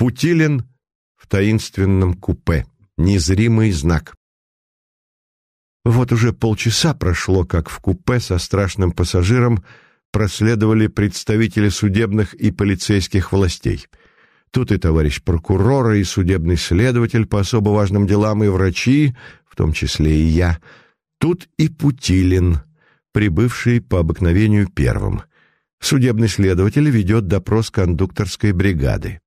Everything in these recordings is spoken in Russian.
Путилин в таинственном купе. Незримый знак. Вот уже полчаса прошло, как в купе со страшным пассажиром проследовали представители судебных и полицейских властей. Тут и товарищ прокурора, и судебный следователь по особо важным делам, и врачи, в том числе и я. Тут и Путилин, прибывший по обыкновению первым. Судебный следователь ведет допрос кондукторской бригады.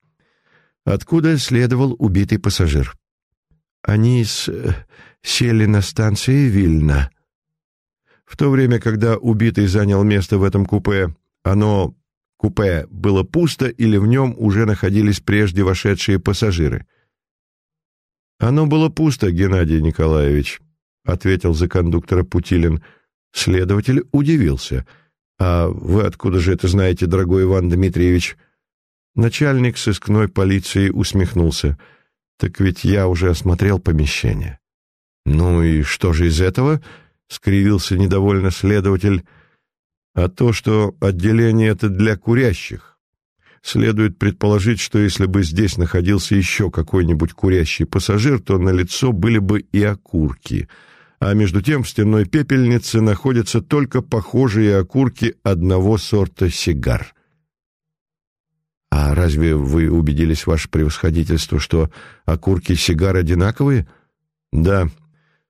Откуда следовал убитый пассажир? Они с... Э, сели на станции Вильна. В то время, когда убитый занял место в этом купе, оно, купе, было пусто или в нем уже находились прежде вошедшие пассажиры? «Оно было пусто, Геннадий Николаевич», — ответил за кондуктора Путилин. Следователь удивился. «А вы откуда же это знаете, дорогой Иван Дмитриевич?» Начальник сыскной полиции усмехнулся. «Так ведь я уже осмотрел помещение». «Ну и что же из этого?» — скривился недовольно следователь. «А то, что отделение это для курящих. Следует предположить, что если бы здесь находился еще какой-нибудь курящий пассажир, то на лицо были бы и окурки. А между тем в стенной пепельнице находятся только похожие окурки одного сорта сигар». «А разве вы убедились, ваше превосходительство, что окурки сигар одинаковые?» «Да,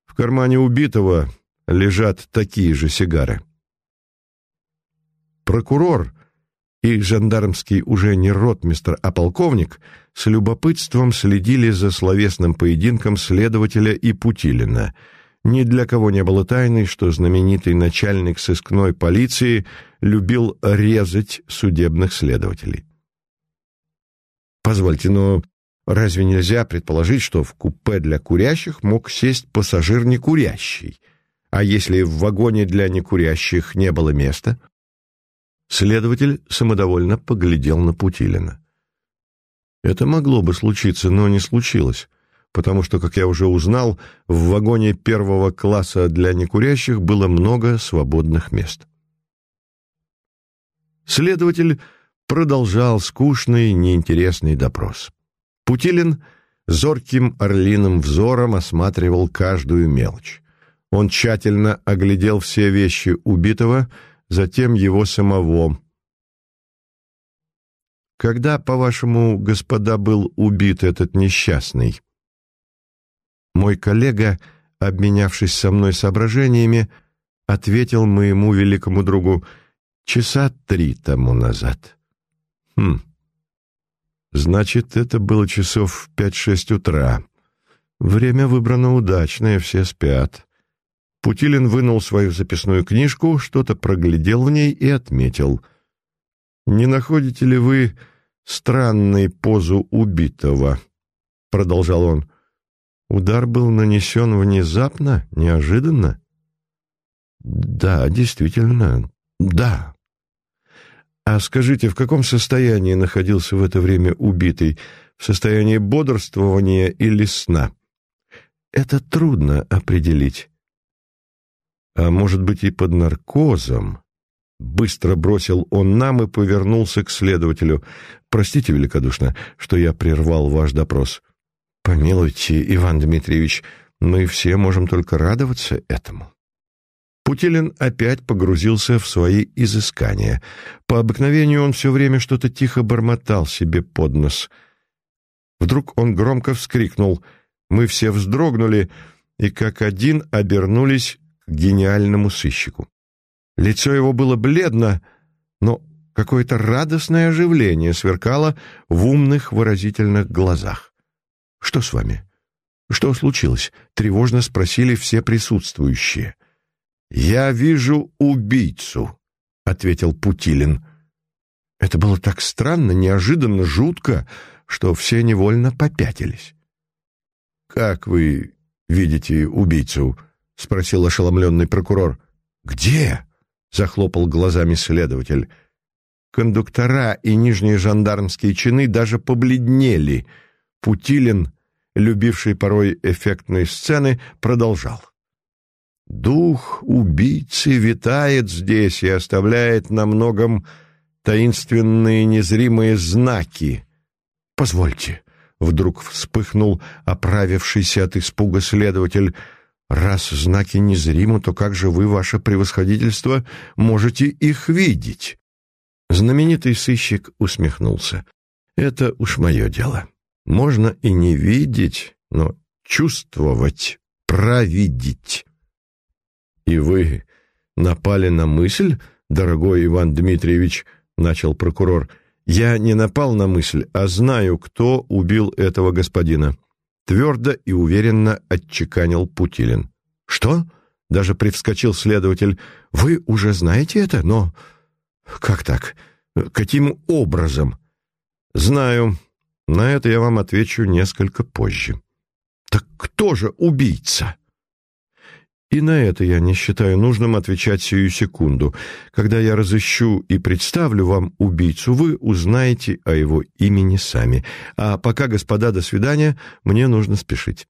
в кармане убитого лежат такие же сигары». Прокурор и жандармский уже не ротмистр, а полковник с любопытством следили за словесным поединком следователя и Путилина. Ни для кого не было тайной, что знаменитый начальник сыскной полиции любил резать судебных следователей. Позвольте, но разве нельзя предположить, что в купе для курящих мог сесть пассажир некурящий? А если в вагоне для некурящих не было места? Следователь самодовольно поглядел на Путилина. Это могло бы случиться, но не случилось, потому что, как я уже узнал, в вагоне первого класса для некурящих было много свободных мест. Следователь продолжал скучный, неинтересный допрос. Путилин зорким орлиным взором осматривал каждую мелочь. Он тщательно оглядел все вещи убитого, затем его самого. «Когда, по-вашему, господа, был убит этот несчастный?» Мой коллега, обменявшись со мной соображениями, ответил моему великому другу «часа три тому назад». Хм. Значит, это было часов в пять-шесть утра. Время выбрано удачное, все спят. Путилин вынул свою записную книжку, что-то проглядел в ней и отметил. «Не находите ли вы странной позу убитого?» — продолжал он. «Удар был нанесен внезапно, неожиданно?» «Да, действительно, да». «А скажите, в каком состоянии находился в это время убитый? В состоянии бодрствования или сна?» «Это трудно определить». «А может быть и под наркозом?» Быстро бросил он нам и повернулся к следователю. «Простите великодушно, что я прервал ваш допрос». «Помилуйте, Иван Дмитриевич, мы все можем только радоваться этому». Путилин опять погрузился в свои изыскания. По обыкновению он все время что-то тихо бормотал себе под нос. Вдруг он громко вскрикнул. Мы все вздрогнули и как один обернулись к гениальному сыщику. Лицо его было бледно, но какое-то радостное оживление сверкало в умных выразительных глазах. «Что с вами? Что случилось?» — тревожно спросили все присутствующие. «Я вижу убийцу», — ответил Путилин. Это было так странно, неожиданно, жутко, что все невольно попятились. «Как вы видите убийцу?» — спросил ошеломленный прокурор. «Где?» — захлопал глазами следователь. Кондуктора и нижние жандармские чины даже побледнели. Путилин, любивший порой эффектные сцены, продолжал. Дух убийцы витает здесь и оставляет на многом таинственные незримые знаки. позвольте», — вдруг вспыхнул оправившийся от испуга следователь, «раз знаки незримы, то как же вы, ваше превосходительство, можете их видеть?» Знаменитый сыщик усмехнулся. «Это уж мое дело. Можно и не видеть, но чувствовать, провидеть». «И вы напали на мысль, дорогой Иван Дмитриевич, — начал прокурор, — я не напал на мысль, а знаю, кто убил этого господина. Твердо и уверенно отчеканил Путилин. «Что?» — даже привскочил следователь. «Вы уже знаете это? Но как так? Каким образом?» «Знаю. На это я вам отвечу несколько позже». «Так кто же убийца?» И на это я не считаю нужным отвечать сию секунду. Когда я разыщу и представлю вам убийцу, вы узнаете о его имени сами. А пока, господа, до свидания, мне нужно спешить».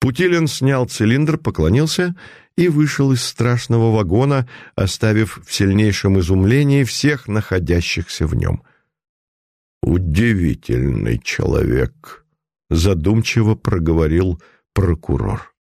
Путилин снял цилиндр, поклонился и вышел из страшного вагона, оставив в сильнейшем изумлении всех находящихся в нем. «Удивительный человек», — задумчиво проговорил прокурор.